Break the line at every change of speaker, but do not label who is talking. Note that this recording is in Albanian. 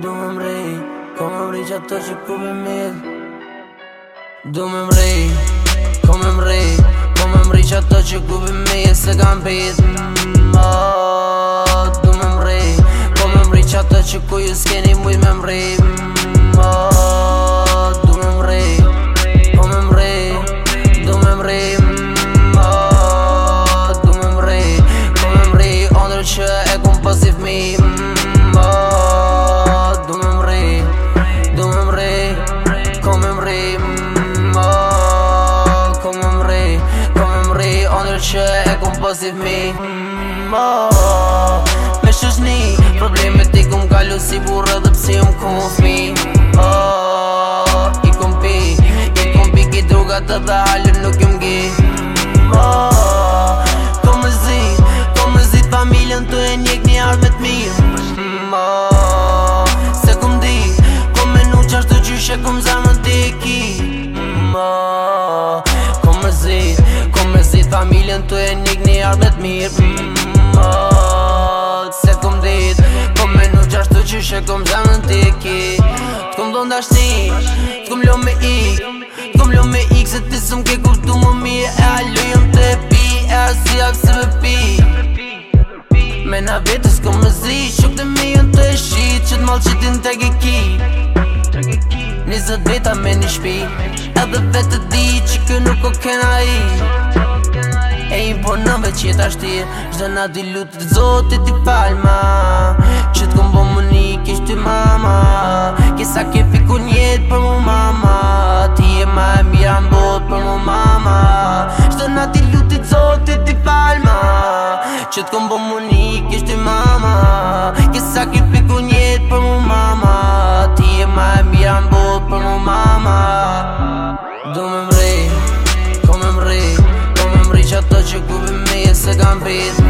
Do me mrej, ko po me mrej që ato që ku me mil Do me mrej, ko po me mrej, ko po me mrej që ato që ku me mil Se kam pit, mmm, oh ah, Do me mrej, ko me mrej që ato që ku ju s'keni mu i me mrej, mmm, ah. pozit mi mm, oh, oh, Me shushni Problemet ti kum kalu si burë dhe psi um kum fmi oh, I kum pi I kum pi ki druga të dhe halën nuk jum gi Kom mm, po më zi Kom po më zi familjen të e njek një ardhme të mi mm, Se kum di Kom me nuk qashtë të gjyshe kum zanën të e ki Kom po më zi Kom më zi familjen të e njek njarë me t'mirë mm, oh, Se kom dit, po me nuk qashtu që shë kom zanë në tiki T'kom do nda shni, t'kom lo me i T'kom lo me ik Se ti sëm ke kuptu më mi e e alu jëm të pi E a si a këse me pi Me na vetës kom më zi, shuk të mi jën të shi Që t'mal që ti në e gëki Nizët veta me një shpi, edhe vetë të që qëtë ashti Shdo në di lutë të zotë t'i palma Që të këmbo më një mama Kësa ke fiku njetë për mu mama Ti e ma e mira më botë për mu mama Shdo në di lutë të zotë t'i palma Që të këmbo më një mama Kësa ke fiku njetë hombres